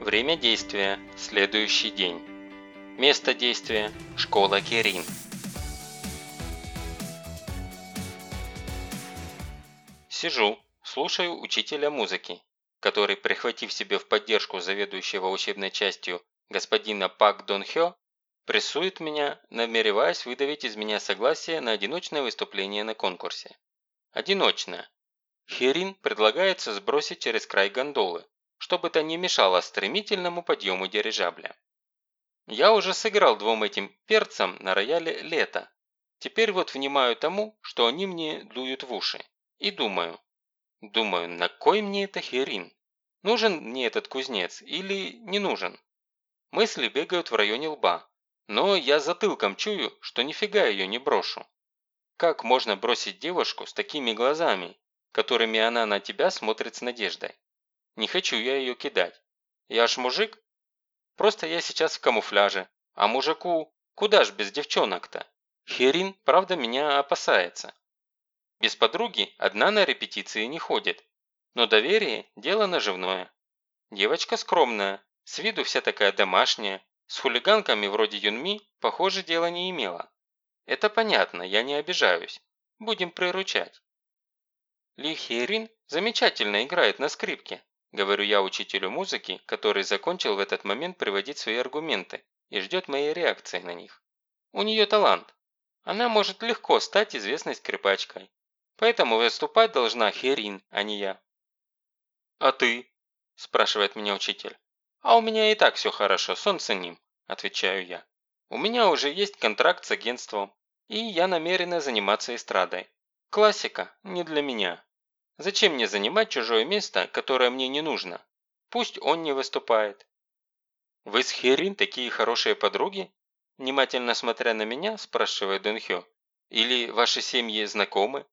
Время действия – следующий день. Место действия – школа Керин. Сижу, слушаю учителя музыки, который, прихватив себе в поддержку заведующего учебной частью господина Пак Дон Хё, прессует меня, намереваясь выдавить из меня согласие на одиночное выступление на конкурсе. Одиночное. Херин предлагается сбросить через край гондолы, чтобы это не мешало стремительному подъему дирижабля. Я уже сыграл двум этим перцам на рояле лето. Теперь вот внимаю тому, что они мне дуют в уши. И думаю. Думаю, на кой мне это херин? Нужен мне этот кузнец или не нужен? Мысли бегают в районе лба. Но я затылком чую, что нифига ее не брошу. Как можно бросить девушку с такими глазами, которыми она на тебя смотрит с надеждой? Не хочу я ее кидать. Я ж мужик. Просто я сейчас в камуфляже. А мужику куда ж без девчонок-то? Херин, правда, меня опасается. Без подруги одна на репетиции не ходит. Но доверие – дело наживное. Девочка скромная, с виду вся такая домашняя, с хулиганками вроде Юнми, похоже, дела не имела. Это понятно, я не обижаюсь. Будем приручать. Ли Херин замечательно играет на скрипке. Говорю я учителю музыки, который закончил в этот момент приводить свои аргументы и ждет моей реакции на них. У нее талант. Она может легко стать известной скрипачкой. Поэтому выступать должна Херин, а не я. «А ты?» – спрашивает меня учитель. «А у меня и так все хорошо, солнце ним», – отвечаю я. «У меня уже есть контракт с агентством, и я намерена заниматься эстрадой. Классика не для меня». Зачем мне занимать чужое место, которое мне не нужно? Пусть он не выступает. Вы с Херин такие хорошие подруги? Внимательно смотря на меня, спрашивает Дунхё. Или ваши семьи знакомы?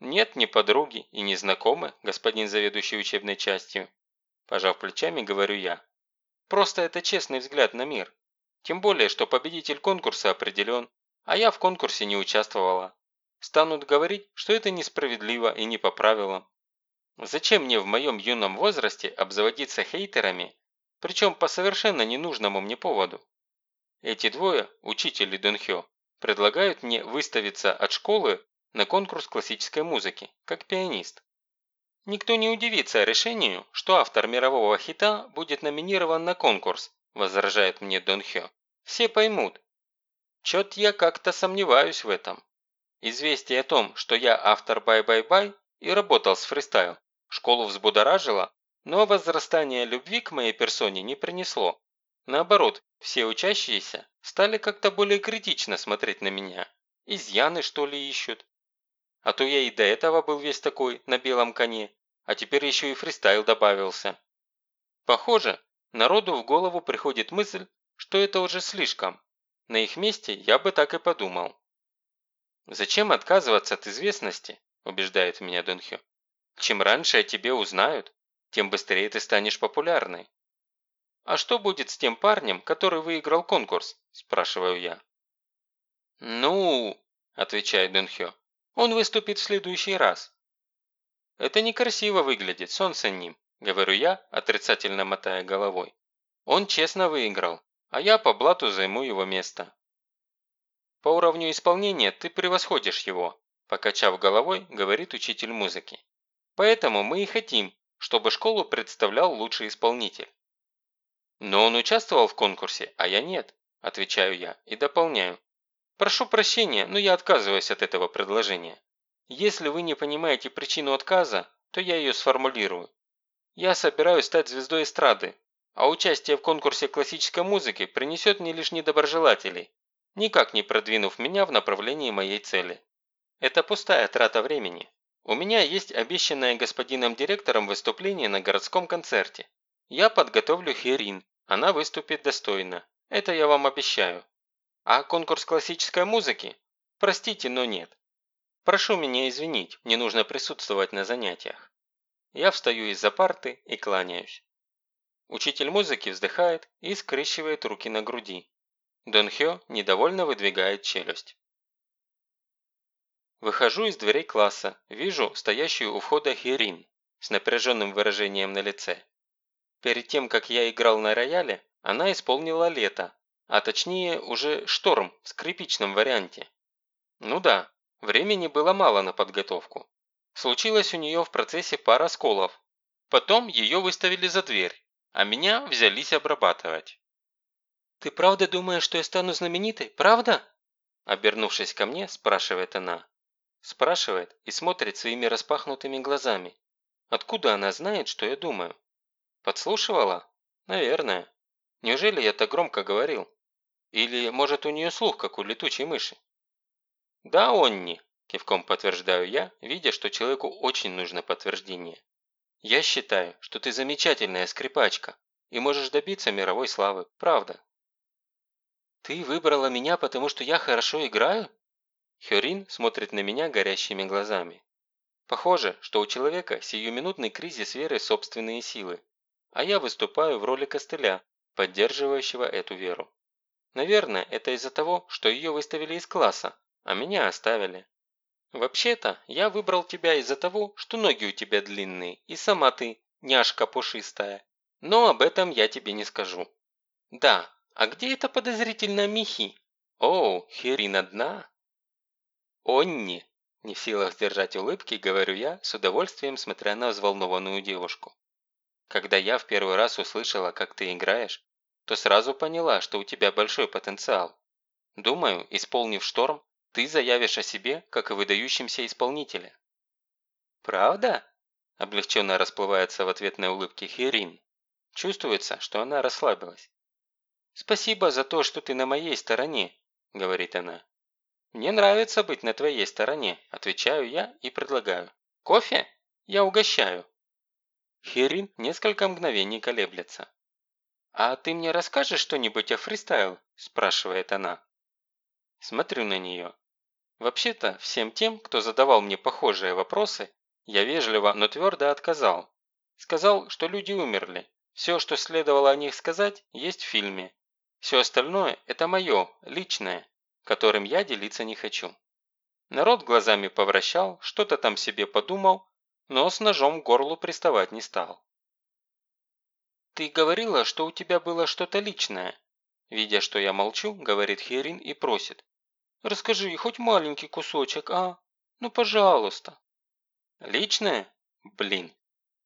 Нет, не подруги и не знакомы, господин заведующий учебной частью. Пожав плечами, говорю я. Просто это честный взгляд на мир. Тем более, что победитель конкурса определен, а я в конкурсе не участвовала. Станут говорить, что это несправедливо и не по правилам. Зачем мне в моем юном возрасте обзаводиться хейтерами, причем по совершенно ненужному мне поводу? Эти двое, учитель и Дунхё, предлагают мне выставиться от школы на конкурс классической музыки, как пианист. Никто не удивится решению, что автор мирового хита будет номинирован на конкурс, возражает мне Дунхё. Все поймут. Чет я как-то сомневаюсь в этом. Известие о том, что я автор «Bye-bye-bye» и работал с фристайл, школу взбудоражило, но возрастания любви к моей персоне не принесло. Наоборот, все учащиеся стали как-то более критично смотреть на меня. Изъяны, что ли, ищут? А то я и до этого был весь такой, на белом коне, а теперь еще и фристайл добавился. Похоже, народу в голову приходит мысль, что это уже слишком. На их месте я бы так и подумал. «Зачем отказываться от известности?» – убеждает меня Дунхё. «Чем раньше о тебе узнают, тем быстрее ты станешь популярной». «А что будет с тем парнем, который выиграл конкурс?» – спрашиваю я. «Ну...» – отвечает Дунхё. «Он выступит в следующий раз». «Это некрасиво выглядит, солнце ним», – говорю я, отрицательно мотая головой. «Он честно выиграл, а я по блату займу его место». По уровню исполнения ты превосходишь его, покачав головой, говорит учитель музыки. Поэтому мы и хотим, чтобы школу представлял лучший исполнитель. Но он участвовал в конкурсе, а я нет, отвечаю я и дополняю. Прошу прощения, но я отказываюсь от этого предложения. Если вы не понимаете причину отказа, то я ее сформулирую. Я собираюсь стать звездой эстрады, а участие в конкурсе классической музыки принесет мне лишь недоброжелателей, никак не продвинув меня в направлении моей цели. Это пустая трата времени. У меня есть обещанное господином директором выступление на городском концерте. Я подготовлю Херин, она выступит достойно. Это я вам обещаю. А конкурс классической музыки? Простите, но нет. Прошу меня извинить, мне нужно присутствовать на занятиях. Я встаю из-за парты и кланяюсь. Учитель музыки вздыхает и скрещивает руки на груди. Дон Хё недовольно выдвигает челюсть. Выхожу из дверей класса, вижу стоящую у входа Хирин с напряженным выражением на лице. Перед тем, как я играл на рояле, она исполнила лето, а точнее уже шторм в скрипичном варианте. Ну да, времени было мало на подготовку. Случилось у нее в процессе пара сколов. Потом ее выставили за дверь, а меня взялись обрабатывать. «Ты правда думаешь, что я стану знаменитой? Правда?» Обернувшись ко мне, спрашивает она. Спрашивает и смотрит своими распахнутыми глазами. Откуда она знает, что я думаю? Подслушивала? Наверное. Неужели я так громко говорил? Или, может, у нее слух, как у летучей мыши? Да, Онни, кивком подтверждаю я, видя, что человеку очень нужно подтверждение. Я считаю, что ты замечательная скрипачка и можешь добиться мировой славы, правда. Ты выбрала меня, потому что я хорошо играю? Хёрин смотрит на меня горящими глазами. Похоже, что у человека сиюминутный кризис веры в собственные силы, а я выступаю в роли костыля, поддерживающего эту веру. Наверное, это из-за того, что ее выставили из класса, а меня оставили. Вообще-то, я выбрал тебя из-за того, что ноги у тебя длинные, и сама ты няшка пушистая. Но об этом я тебе не скажу. Да, а где эта подозрительная Михи? О, Херин одна? Онни, не в силах сдержать улыбки, говорю я, с удовольствием смотря на взволнованную девушку. Когда я в первый раз услышала, как ты играешь, то сразу поняла, что у тебя большой потенциал. Думаю, исполнив шторм, ты заявишь о себе, как о выдающемся исполнителе. Правда? Облегченно расплывается в ответной улыбке Херин. Чувствуется, что она расслабилась. «Спасибо за то, что ты на моей стороне», – говорит она. «Мне нравится быть на твоей стороне», – отвечаю я и предлагаю. «Кофе? Я угощаю». Херин несколько мгновений колеблется. «А ты мне расскажешь что-нибудь о фристайл?» – спрашивает она. Смотрю на нее. Вообще-то, всем тем, кто задавал мне похожие вопросы, я вежливо, но твердо отказал. Сказал, что люди умерли. Все, что следовало о них сказать, есть в фильме. Все остальное – это мое, личное, которым я делиться не хочу. Народ глазами повращал, что-то там себе подумал, но с ножом к горлу приставать не стал. «Ты говорила, что у тебя было что-то личное?» Видя, что я молчу, говорит Херин и просит. «Расскажи, хоть маленький кусочек, а? Ну, пожалуйста». «Личное? Блин.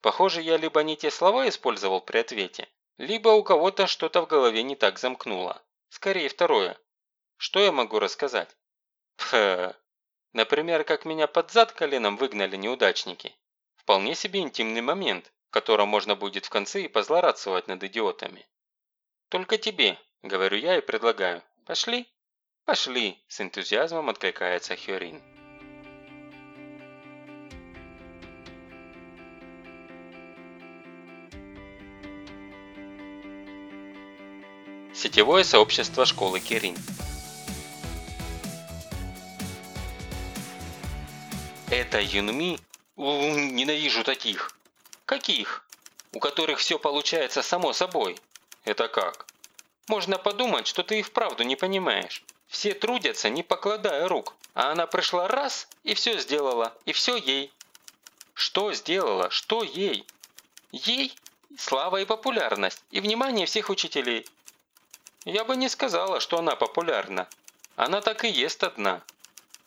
Похоже, я либо не те слова использовал при ответе, либо у кого-то что-то в голове не так замкнуло. Скорее второе. Что я могу рассказать? Пф, например, как меня под зад коленом выгнали неудачники. Вполне себе интимный момент, в котором можно будет в конце и позлорадствовать над идиотами. «Только тебе», – говорю я и предлагаю. «Пошли?» «Пошли», – с энтузиазмом откликается Хёрин. Сетевое сообщество школы Кирин. Это Юнми? Ненавижу таких. Каких? У которых все получается само собой. Это как? Можно подумать, что ты и вправду не понимаешь. Все трудятся, не покладая рук. А она пришла раз и все сделала. И все ей. Что сделала? Что ей? Ей слава и популярность, и внимание всех учителей. Я бы не сказала, что она популярна. Она так и есть одна.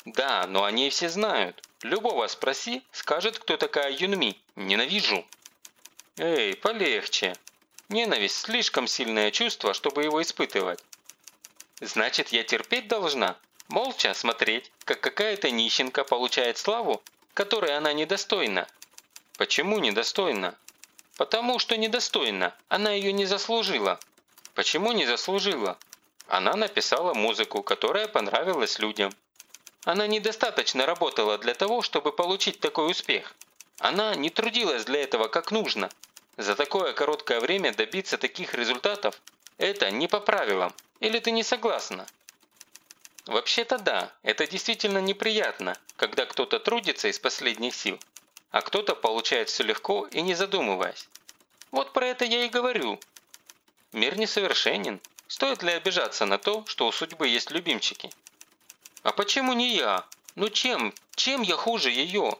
Да, но они все знают. Любого спроси, скажет, кто такая Юнми. Ненавижу. Эй, полегче. Ненависть – слишком сильное чувство, чтобы его испытывать. Значит, я терпеть должна? Молча смотреть, как какая-то нищенка получает славу, которой она недостойна. Почему недостойна? Потому что недостойна, она ее не заслужила. Почему не заслужила? Она написала музыку, которая понравилась людям. Она недостаточно работала для того, чтобы получить такой успех. Она не трудилась для этого как нужно. За такое короткое время добиться таких результатов – это не по правилам. Или ты не согласна? Вообще-то да, это действительно неприятно, когда кто-то трудится из последних сил, а кто-то получает все легко и не задумываясь. Вот про это я и говорю. Мир несовершенен. Стоит ли обижаться на то, что у судьбы есть любимчики? А почему не я? Ну чем? Чем я хуже ее?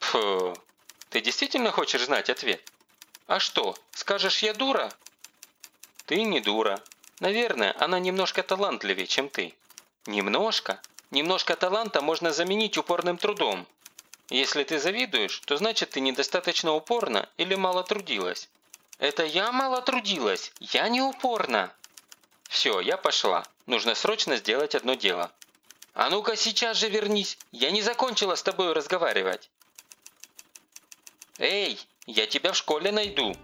Фу, ты действительно хочешь знать ответ? А что, скажешь я дура? Ты не дура. Наверное, она немножко талантливее, чем ты. Немножко? Немножко таланта можно заменить упорным трудом. Если ты завидуешь, то значит ты недостаточно упорна или мало трудилась. Это я мало трудилась, я не упорна. Все, я пошла. Нужно срочно сделать одно дело. А ну-ка сейчас же вернись, я не закончила с тобой разговаривать. Эй, я тебя в школе найду.